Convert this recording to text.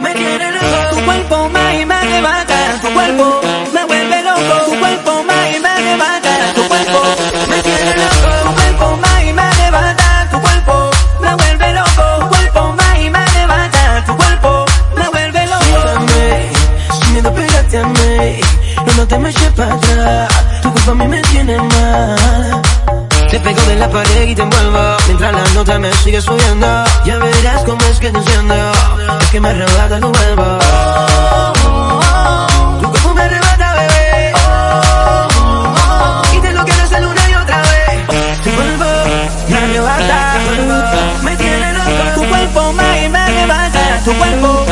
me quiere loco. Tu cuerpo más y más levanta, tu cuerpo me vuelve loco. Tu cuerpo más y más levanta, tu cuerpo me quiere loco. Tu cuerpo más y más levanta, tu cuerpo me vuelve loco. Tu cuerpo más y más levanta, tu cuerpo me vuelve loco. Mírame, sin miedo pégate a mí, no, no te me eches para. Tu cuerpo a mí me tiene mal. Pego de la pared y te envuelvo. Mientras la nota me sigue subiendo Ya verás cómo es que te enciendo Es que me arrebata tu cuerpo. Tu cuerpo me arrebata, bebé. Y te lo quiero hacer una y otra vez. Tu cuerpo me arrebata Me tiene loco. Tu cuerpo y me arrebata Tu cuerpo